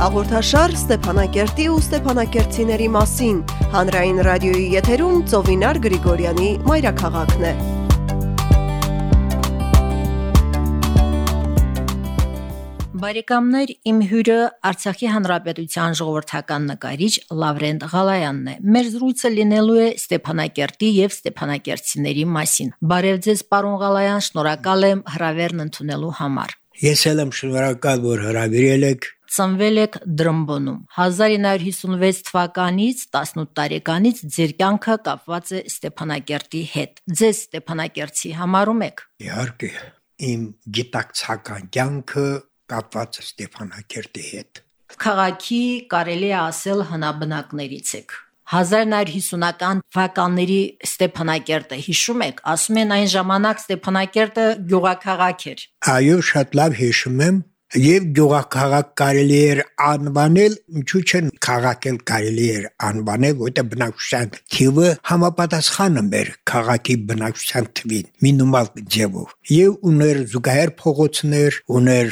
Հաղորդաշար Ստեփանակերտի ու Ստեփանակերտցիների մասին հանրային ռադիոյի եթերում Ծովինար Գրիգորյանի մայրաքաղաքն է։ Բարեկամներ, իմ հյուրը Արցախի Հանրապետության ժողովրդական նկարիչ Լավրենտ Ղալայանն է։ Մեր զրույցը լինելու է Ստեփանակերտի եւ Ստեփանակերտցիների մասին։ Բարև ձեզ, պարոն Ղալայան, շնորհակալ եմ հրավերն ընդունելու համար։ Ես էլ եմ շնորհակալ, որ հրավիրել եք ծնվել եք Դրամբոնում։ 1956 թվականից 18 տարեկանից ձեր կյանքը կապված է Ստեփանակերտի հետ։ Ձեզ Ստեփանակերտի համարում եք։ Իհարկե, իմ գիտակցական կյանքը կապված է Ստեփանակերտի հետ։ Խաղաղի կարելի է ասել հնաբնակներից եք։ 1950-ական թվականների Ստեփանակերտը հիշում եք, ասում են այն ժամանակ Ստեփանակերտը գյուղաքաղաք էր։ Այո, շատ լավ հիշում եմ, եւ գյուղաքաղաք կարելի էր անվանել, ինչու՞ չեն քաղաքել կարելի էր անվանել, որտեղ բնակչության թիվը համապատասխանում էր քաղաքի բնակչության թվին, մինիմալ ձևով։ Եվ ուներ զուգահեռ փողոցներ, ուներ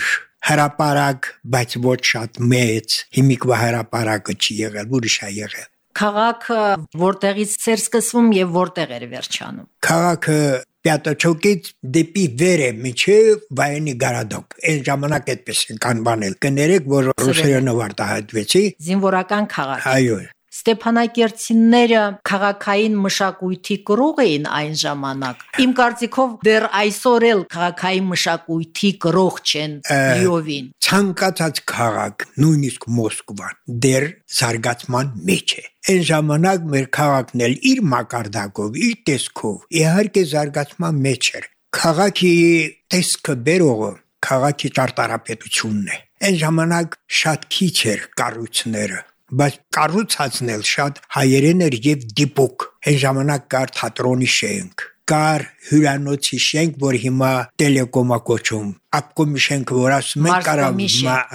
հրապարակ, բայց ոչ շատ մեծ։ Հիմիկվա հրապարակը չի եղել, ուրիշ է եղել քաղաքը որտեղից էր սկսվում եւ որտեղ էր վերջանում։ Քաղաքը Պյատոչոկից դեպի վեր է միջև Վայենի Գարադոկ։ Այն ժամանակ այդպես են կանվանել։ Կներեք, որ ռուսերենով արտահայտվեցի։ Զինվորական քաղաք։ Այո։ Ստեփանակերտցիները քաղաքային մշակույթի կրող էին այն ժամանակ։ Իմ կարծիքով դեռ այսօր էլ քաղաքային մշակույթի կրող չեն լիովին։ Ցանկացած քաղաք, նույնիսկ Մոսկվան, դեռ զարգացման մեջ է։ Այն ժամանակ մեր քաղաքն էլ իր մակարդակով, իր տեսքով իհարկե զարգացման մեջ էր։ Քաղաքի տեսքը բերողը քաղաքի ճարտարապետությունն է։ Այն ժամանակ շատ քիչ էր կառույցները բայց կառուցածն էլ շատ հայերեն էր եւ դիպուկ այն ժամանակ կար թատրոնի շենք կար հյուրանոցի շենք որ հիմա տելեկոմա կոչում ապկոմի շենք որ ասում են կարամ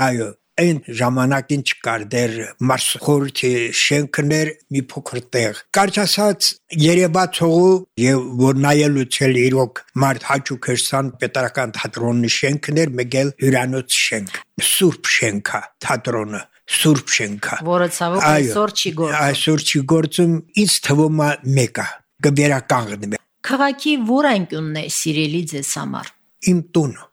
այո այն ժամանակին չկար դեր մարսխորթի շենքներ մի փոքր տեղ կարճ ասած երևացողու եւ որ նայելուց էլ իրոք մարդ հաճուկ հերսան պետարական թատրոնի շենքներ մեգել հյուրանոց շենք սուրբ շենքա թատրոնը Սուրբ շենքա։ Որը ցավոք այսօր չի գործում։ Այսօր չի գործում, ինձ թվում է մեկը կվերականգնվի։ Քաղաքի որ անկյունն է սիրելի ձեզ համար։ Իմ տունը,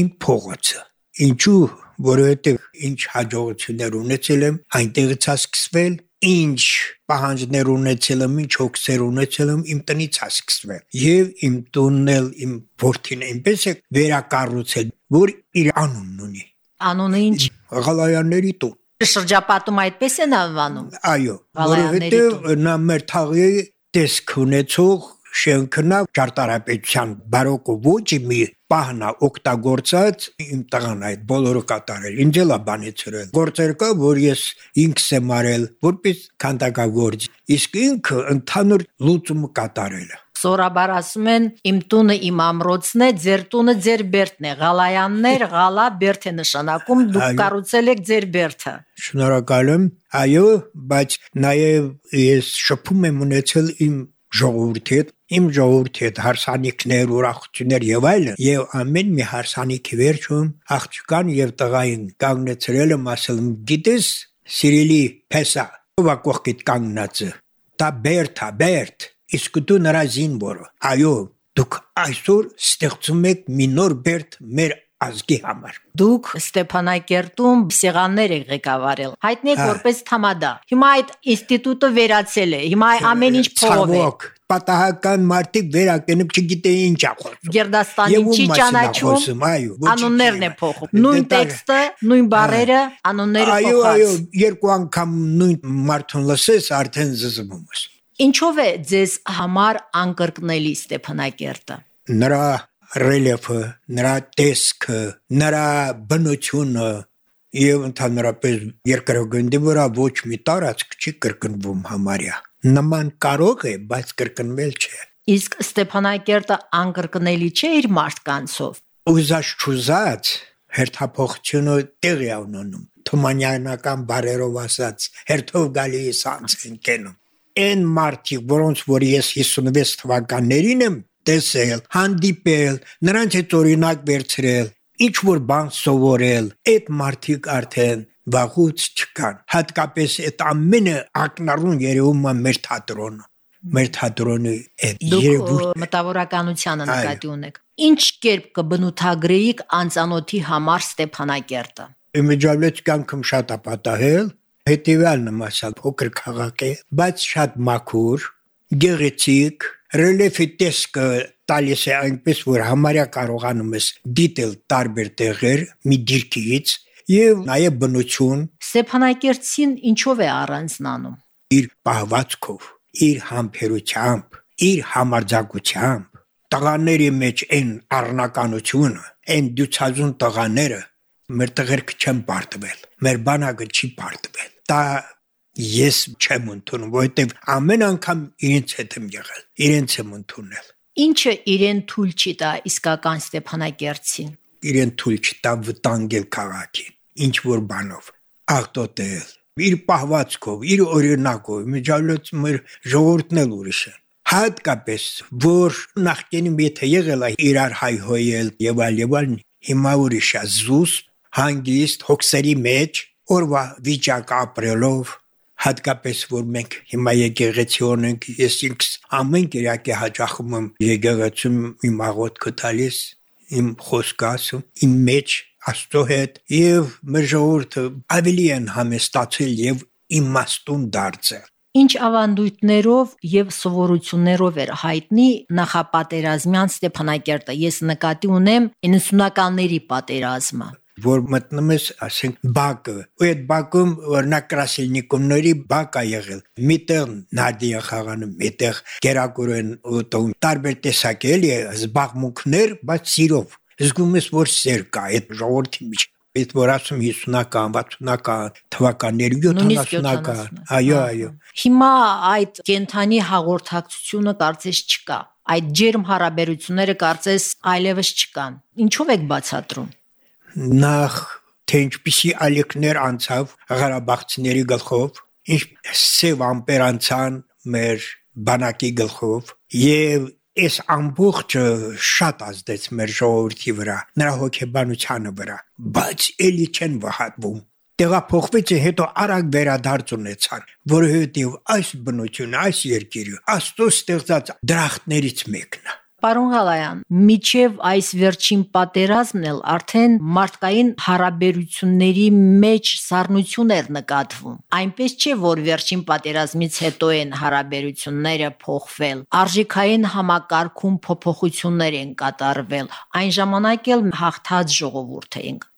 իմ փողոցը։ Ինչու, որովհետև ինչ հաջողություններ ունեցել եմ, այնտեղից է սկսվել, ինչ պահանջներ ունեցել եմ, ինչ հոգսեր ունեցել եմ, իմ տնից է սկսվել։ Եվ իմ տունն էլ իմ ворթին այնպես է վերակառուցել, որ իր անունն ունի։ Անունը ինչ։ Ղալայանների տուն շրջապատում այդպես են անվանում։ Այո, որովհետև նա մեր թաղի տեսք ունեցող շենքնա ճարտարապետության բարոկո ոճի մի պահնա օգտագործած իմ տղան այդ բոլորը կատարել ինձ էլա բանեցրել գործեր կա որ ես ինքս եմ արել որպես քանդակագործ իսկ ինքը ընդհանուր լուծումը կատարել է Սորաբար ասում են իմ տունը իմ ամրոցն է, ձեր տունը ձեր բերդն է։ Ղալայաններ, ղալա բերդ է նշանակում, դուք կառուցել եք ձեր բերդը։ Շնորհակալ եմ։ Այո, բայց նաև ես շփում եմ ունեցել իմ ժողովրդի հետ, իմ ժողովրդի հետ հարսանիքներ, ուրախություններ եւ այլն, եւ ամեն մի հարսանիքի վերջում աղջկան եւ տղային կանգնեցրել եմ ասել, գիտես, սիրելի փեսա, ով է կողքիդ կանգնածը։ Դա բերթա, բերթ իսկ դու նրա զինվորը այո դուք այսօր ստեղծում եք մի նոր բերդ մեր ազգի համար։ Դուք Ստեփանակերտում սեղաններ եք ղեկավարել։ Հայտնի եք որպես թամադա։ Հիմա այդ ինստիտուտը վերացել է։ Հիմա ամեն ինչ փողով է։ Պատահական մարդիկ վերակենում չգիտեի ինչ է խոսում։ Գերդաստանին չի ճանաչում։ Անուններն է փոխում։ Նույն տեքստը, նույն բառերը, անունները փոխած։ Այո, այո, երկու անգամ նույն մարդուն լսես արդեն զզվում ես։ Ինչով է ձեզ համար անկրկնելի Ստեփանակերտը։ Նրա ռելիեֆը, նրա տեսքը, նրա բնությունը եւ ընդհանրապես երկրագնդի վրա ոչ մի տարածք չի կրկնվում համարյա։ Նման կարող է, բայց կրկնվել չէ։ Իսկ Ստեփանակերտը անկրկնելի չէ իր մարդկանցով։ Ուզած չուզած հերթափոխությունը տեղի ունենում։ Թումանյանական բարերով ասած, հերթով գալիս անց են կենում այն մարդիկ, որոնց որ ես 56 թվականներին եմ տեսել, հանդիպել, նրանց հետ օրինակ վերցրել, ինչ որ բան սովորել, այդ մարդիկ արդեն վաղուց չկան։ Հատկապես այդ ամենը ակնառուն երևում է մեր թատրոնը մեր թատրոնի այդ երևույթ մտավորականությանը նկատի ունեք։ Ինչ կերպ կբնութագրեիք անծանոթի համար Ստեփանակերտը։ Իմիջիալից կյանքում շատ ապատահել, հետևյալն մասալ փոքր քաղաք է, բայց շատ մաքուր, գեղեցիկ, ռելիեֆի տեսքը տալիս է այնպես որ համարյա կարողանում ես դիտել տարբեր տեղեր մի դիրքից եւ նաեւ բնություն Ստեփանակերտին ինչով է առանձնանում? Իր պահվածքով իր համբերությամբ իր համարձակությամբ տղաների մեջ այն առնականությունը այն դյուցազուն տղաները մեր տղերքը չեն պարտվել մեր բանակը չի պարտվել դա ես չեմ ընդունում որովհետեւ ամեն անգամ իրենց հետ եմ եղել իրենց եմ ընդունել Ինչը իրեն թույլ չի տա իսկական Ստեփանակերտին։ Իրեն թույլ չտա վտանգել քաղաքին, ինչ որ բանով, աղտոտել, իր պահվածքով, իր օրինակով, միջալոց մեր ժողովուրդն էլ ուրիշ է հատկապես որ նախկինում եթե եղել է իրար հայհոյել եւ այլ եւ այլ հիմա ուրիշ է զուս հանգիստ հոգսերի մեջ օրվա վիճակ ապրելով հատկապես որ մենք հիմա եկեղեցիոն ենք ես ինքս ամեն կերակի հաճախում եմ եկեղեցում իմ աղոթքը տալիս իմ խոսքասը իմ մեջ աստծո հետ եւ մեր ժողովուրդը ավելի են համեստացել եւ իմաստուն դարձել Ինչ ավանդույթներով եւ սովորություններով էր հայտնի նախապատերազմյան Ստեփանակերտը։ Ես նկատի ունեմ 90-ականների պատերազմը որ մտնում ես, ասենք, բակը, ու այդ բակում օրինակ Կրասիլնիկովների բակ է եղել։ Միտեղ նադիա խաղանում, միտեղ Գերակուրեն ուտում, տարբեր տեսակ էլի զբաղմունքներ, բայց սիրով։ Զգում ես, որ սեր կա այդ ժողովրդի մեջ այդ որ ասում 50-ական, 60-ական թվականների 70-ական։ Այո, այո։ Հիմա այդ կենթանի հաղորդակցությունը կարծես չկա։ Այդ ջերմ հարաբերությունները կարծես այլևս չկան։ Ինչով եք բացատրում նախ թե ինչպիսի ալիքներ անցավ Ղարաբաղցիների գլխով, ինչ սև ամպեր անցան մեր բանակի գլխով եւ այս ամբողջը շատ ազդեց մեր ժողովրդի վրա, նրա հոգեբանությանը վրա, բայց ելի չեն վհատվում տեղափոխվեցի հետո արագ վերադարձ ունեցան որովհետեւ այս բնությունը այս երկիրը աստծո ստեղծած դրախտներից մեկն է Պարոն Ղալայան, միջև այս վերջին պատերազմն էլ արդեն մարդկային հարաբերությունների մեջ սառնություն էր նկատվում։ Այնպես չէ, որ վերջին պատերազմից հետո են հարաբերությունները փոխվել։ Արժիքային համակարգում փոփոխություններ են կատարվել։ Այն ժամանակ էլ հաղթած ժողովուրդ էինք։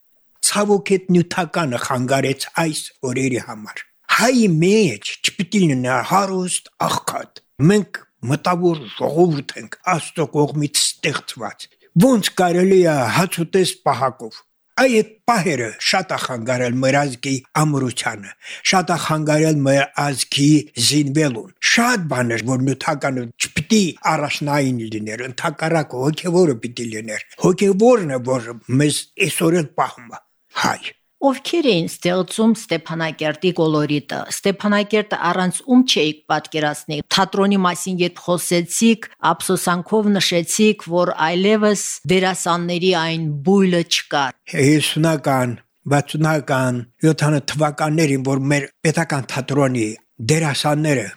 Ցավոք այդ նյութականը խանգարեց այս օրերի համար։ Հայի մեջ չպիտի լինի հարուստ աղքատ։ Մենք մտավոր ժողովուրդ ենք աստծո կողմից ստեղծված ոնց կարելի է հացուտես պահակով այ այդ պահերը շատ է խանգարել մեր ազգի ամրությանը շատ է խանգարել մեր ազգի զինվելուն շատ բաներ որ նյութականը չպիտի առաջնային լիներ ընդհակառակը հոգևորը պիտի լիներ հոգևորն է որ մեզ այսօր էլ պահում հայ Ովքեր էին ստեղծում Ստեփանակերտի կոլորիտը։ Ստեփանակերտը առանց ում չէիք պատկերացնի։ Թատրոնի մասին երբ խոսեցիք, ափսոսանքով նշեցիք, որ այլևս դերասանների այն բույլը չկար։ 50-ական, 60-ական, 70 թվականներին, որ մեր պետական թատրոնի դերասանները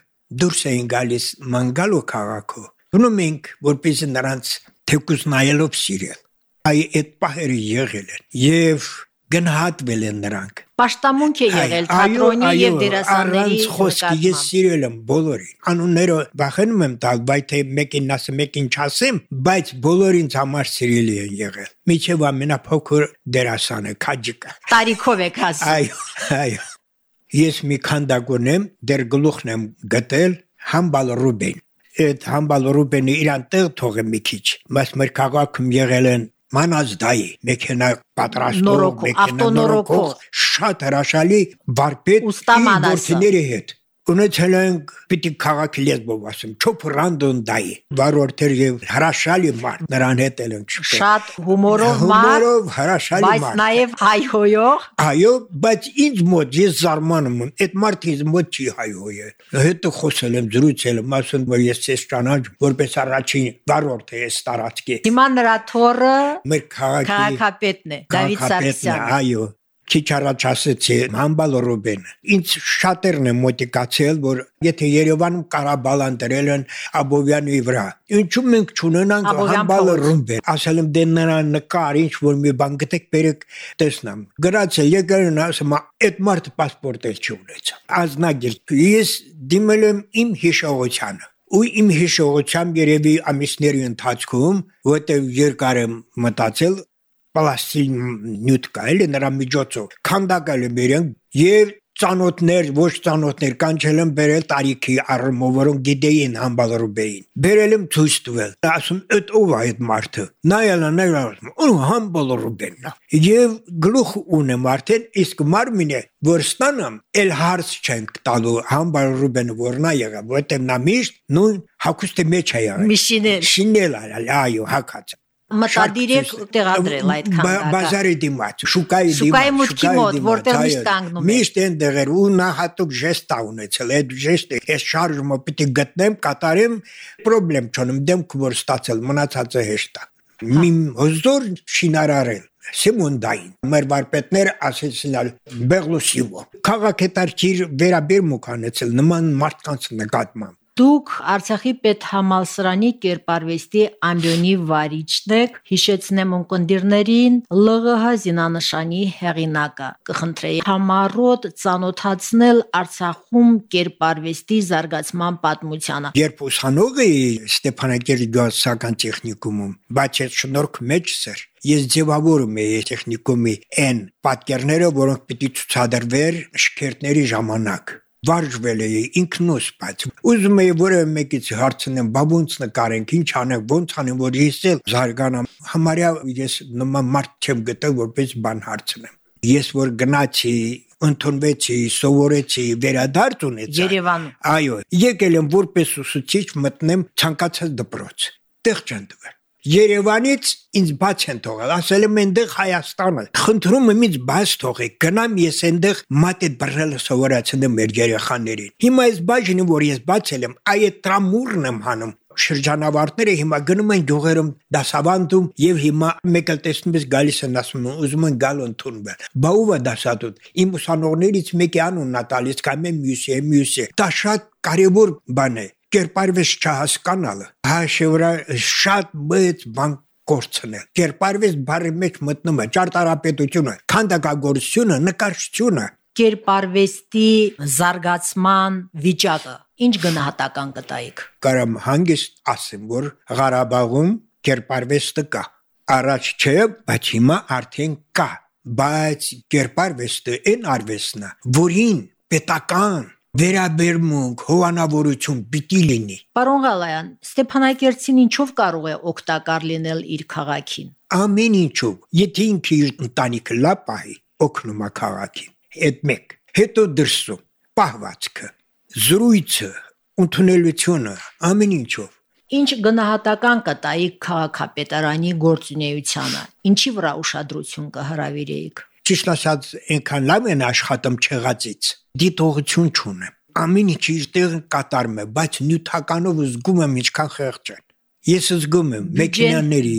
դուրս էին գալիս Մանգալո քաղաքով, գնում ենք, որպեսզի նրանց թեկուզ նայելով սիրել։ Այ այդ պահերը եղել են։ Եվ գնահատվել են նրանք։ Պաշտամունք է եղել թատրոնի եւ դերասանների խոսքի ես սիրել եմ բոլորին։ Անունները վախենում եմ տալ, բայց թե մեկին ասեմ, մեկին չասեմ, բայց բոլորին համար սիրելի են եղել։ Միջև ամենափոքր դերասանը Քաջիկը։ Տարիքով եք ասում։ Այո, այո։ Ես մի քանդակ ունեմ, դեր գլուխն եմ գտել Համբալ Ռուբեն։ Այդ Համբալ Ռուբենը իրան տեղ թողը մի քիչ, բայց մեր քաղաքում եղել են մանազդայի մեքենա պատրաստող մեքենա նորոգող շատ հրաշալի վարպետ ուստամանասների հետ ունեցել ենք պիտի քաղաքի լեզվով ասեմ չոփ ռանդոնդայի վարորդեր եւ հրաշալի մարդ նրան հետ էլ ենք շփվել շատ հումորով մարդ հումորով հրաշալի մարդ բայց նաեւ հայհոյող այո բայց ինձ մոտ ես զարմանում եմ այդ մարդը ինձ մոտ չի հայհոյել հետո խոսել եմ զրուցել եմ ասում որ ես ես ճանաչ որպես առաջին վարորդ է այս տարածքի հիմա նրա թորը մեր քաղաքի քաղաքապետն է Դավիթ Սարգսյանը այո քիչ առաջ ասեցի Համբալորոբեն։ Ինչ շատերն են մոտիկացել, որ եթե Երևանում Ղարաբաղան դրել են Աբովյանի վրա, ինչու մենք չունենանք Համբալորոբեն։ Ասել եմ դե նրան նկար, ինչ որ մի բան գտեք, բերեք, տեսնամ։ Գրածը եկերն ասում, այդ մարդը պասպորտ էլ չունեցա։ Ազնագիր, ես դիմել եմ իմ հիշողությանը ու իմ հիշողությամբ երևի ամիսների ընթացքում, որտեղ երկար եմ մտածել, պլաստին նյութ կա էլի նրա միջոցով քանդակալ եմ իրեն եւ ծանոթներ ոչ ծանոթներ կանչել եմ բերել տարիքի առումով որոնք գիտեին համբալրուբեին բերել եմ ցույց տվել ասում այդ ով է այդ մարդը նայել նայել ու համբալրուբենն եւ գլուխ ունեմ արդեն իսկ մարմինը որ ստանամ էլ հարց չենք տալու համբալրուբենը որնա եղա որտեղ նա միշտ նույն հակուստի մեջ է եղել միշինել շինել այո հակած մտադիր եք տեղադրել այդ քանդակը բազարի դիմաց շուկայի դիմաց շուկայի մուտքի մոտ որտեղ միշտ կանգնում է միշտ դեղեր ու նա հատուկ ժեստ ա ունեցել այդ ժեստը ես շարժումը պիտի գտնեմ կատարեմ պրոբլեմ չունեմ դեմք որ ստացել մնացածը հեշտ է մի հոզոր շինարարել Սիմոնդային մեր վարպետները ասեցին Բեղլուսիվո քաղաքետարքիր վերաբերմու կանեցել նման մարդկանց նկատմամբ Դուք Արցախի պետհամալսարանի կերպարվեստի ամբիոնի վարիչն եք, հիշեցնեմ ունկնդիրներին ԼՂՀ զինանշանի հեղինակը։ Կխնդրեի համառոտ ծանոթացնել Արցախում կերպարվեստի զարգացման պատմությանը։ Երբ ուսանող էի Ստեփանակերտ գյուղացական տեխնիկումում, բայց այդ շնորհք մեջ էր ես ձևավորում եի տեխնիկումի այն պատկերները, որոնք պիտի ցուցադրվեր շքերտների ժամանակ վարժվել էի ինքնուս բայց ուզում էի որևէ մեկից հարցնեմ բա ոնց նկարենք ինչ անենք ոնց անեմ որ ես էլ զարգանամ համարյա ես նման մարդ չեմ գտել որպես բան հարցնեմ ես որ գնացի ընդունվեցի, սովորեցի, վերադարձ ունեցա։ Երևանում։ Այո, եկել եմ որպես ուսուցիչ մտնեմ ցանկացած դպրոց։ Տեղ չեն տվել։ Երևանից ինձ բաց են թողել, ասել եմ այնտեղ Հայաստանը։ Խնդրում եմ ինձ բաց թողեք, գնամ ես այնտեղ մատե բռնելը սովորացնեմ մեր երեխաներին։ Հիմա այս բաժինը, որ ես բացել եմ, այդ տրամուրն եմ հանում շրջանավարտները հիմա գնում են գյուղերում դասավանդում եւ հիմա մեկը տեսնում ես գալիս են ասում ուզում են գալ ընդունվել բա ով է դասատուտ իմ ուսանողներից մեկի անունն է տալիս կամ մյուսի մյուսի դա շատ կարևոր բան է կերպարվես չհասկանալը հաշի վրա շատ մեծ բան կորցնել կերպարվես բարի մեջ մտնում է ճարտարապետությունը քանդակագործությունը նկարչությունը կերպարվեստի զարգացման վիճակը ինչ գնահատական կտայիք կարամ հանգիստ ասեմ որ Ղարաբաղում կերպարվեստը կա առաջ չէ բայց հիմա արդեն կա բայց կերպարվեստը այն արվեստն է որին պետական վերաբերմունք, հովանավորություն պիտի լինի։ Պարոն Գալայան, Ստեփանակերտին ինչով կարող է օգտակար լինել իր քաղաքին։ Ամեն ինչով։ Եթե ինքը իր ընտանիքը լավ պահի, օգնում է քաղաքին։ Այդ մեկ։ Հետո դրսում պահվածքը, զրույցը, ընդունելությունը, ամեն ինչով։ Ինչ գնահատական կտայի քաղաքապետարանի գործունեությանը։ Ինչի վրա ուշադրություն կհրավիրեիք։ Ճիշտ ասած, այնքան լավ են աշխատում չեղածից դիտողություն չունեմ։ Ամեն ինչ իր տեղը կատարում է, բայց նյութականով զգում եմ ինչքան խեղճ են։ Ես զգում եմ մեքենաների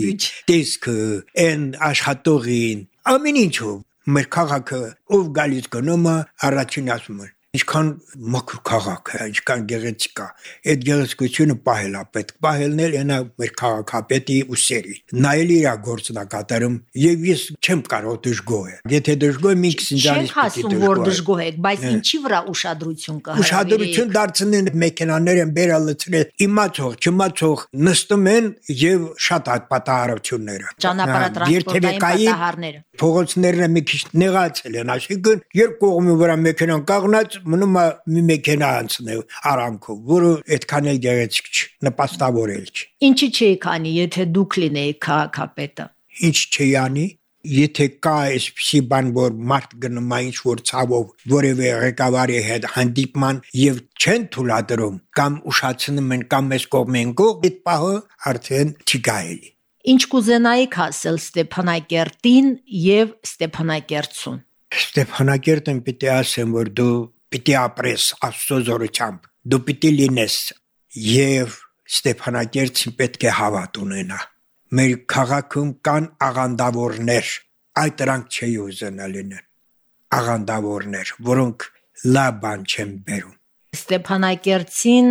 տեսքը, այն աշխատողին, ամեն ինչով մեր քաղաքը ով գալիս գնում է առաջին ասում է ինչքան մաքուր քաղաք է, ինչքան գեղեցիկ է։ Այդ գեղեցկությունը պահել է պետք։ Պահելն էլ այնա մեր քաղաքապետի ուսերի։ Նայել իր գործնակատարում եւ ես չեմ կարող դժգոհ եմ։ Եթե դժգոհ եմ ինքս ինձանից պիտի դժգոհ։ Չեմ որ դժգոհ եք, բայց ինչի վրա ուշադրություն կա։ Ուշադրություն դարձնեն մեքենաներ են բերալ լցրել, իմացող, չիմացող նստում են եւ շատ այդ պատահարությունները։ Ճանապարհատրանսպորտային պատահարները։ Փողոցներն մի քիչ նեղացել են, այսինքն երկու կողմի վրա մեքենան կաղնած մնում է մի մեքենա անցնել արանքով, որը այդքան էլ գեղեցիկ չի, նպաստավորել չի։ Ինչի՞ չէի քանի, եթե դուք լինեիք քաղաքապետը։ Ինչ չի անի, եթե կա այսպիսի բան, որ մարդ գնում է ինչ որ ցավով որևէ ղեկավարի հետ հանդիպման եւ չեն թույլատրում կամ ուշացնում են կամ մեզ կողմեն կող, այդ պահը արդեն չի գայելի։ Ինչ կուզենայիք ասել Ստեփանակերտին եւ Ստեփանակերտցուն։ Ստեփանակերտին պիտի ասեմ, որ դու պիտի ապրես Աստծո զորությամբ։ Դու պիտի լինես եւ Ստեփանակերտին պետք է հավատ ունենա։ Մեր քաղաքում կան աղանդավորներ, այդ դրանք չի ուզենա լինեն։ աղանդավորներ, որոնք լավ բան չեն բերում։ Ստեփանակերտին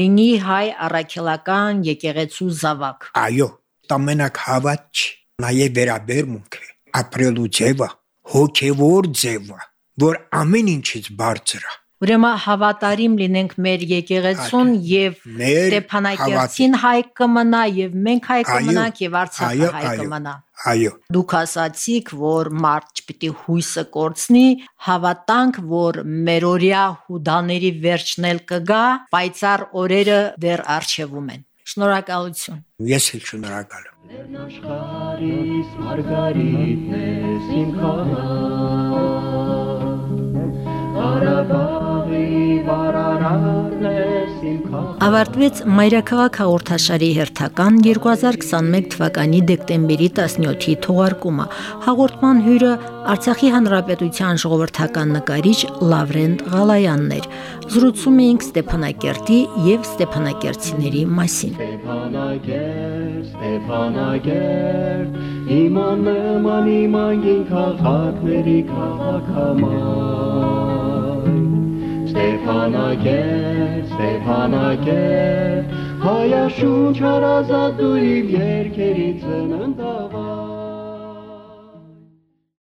լինի հայ առաքելական եկեղեցու զավակ։ Այո, տամենակ հավատ նաև վերաբերմունք ապրելու ձևը, հոգևոր ձևը, որ ամեն ինչից բարձր է։ Ուրեմն հավատարիմ լինենք մեր եկեղեցուն եւ Ստեփանակերտին հայ կմնա եւ մենք հայ կմնանք եւ Արցախը այո, հայ կմնա։ Այո, Դուք ասացիք, որ մարդ չպիտի հույսը կորցնի, հավատանք, որ մերօրյա հուդաների վերջն էլ կգա, պայծառ օրերը դեռ արժևում են։ Շնորհակալություն։ ես էլ շնորհակալ եմ։ Աշխարհիս մարգարիտն ես իմ քաղաք Ավարտվեց Մայրաքաղաք հաղորդաշարի հերթական 2021 թվականի դեկտեմբերի 17-ի թողարկումը։ Հաղորդման հյուրը Արցախի Հանրապետության ժողովրդական նկարիչ Լավրենտ Ղալայանն էր։ Զրուցում էինք Ստեփանակերտի եւ Ստեփանակերտցիների մասին։ Ստեփանագեր, Ստեփանագեր Իման նման իման քաղաքների քաղաքամայ Ստեփանագեր, Ստեփանագեր Հայաշունչ հարազատ դու իմ երկերի ծննդավայր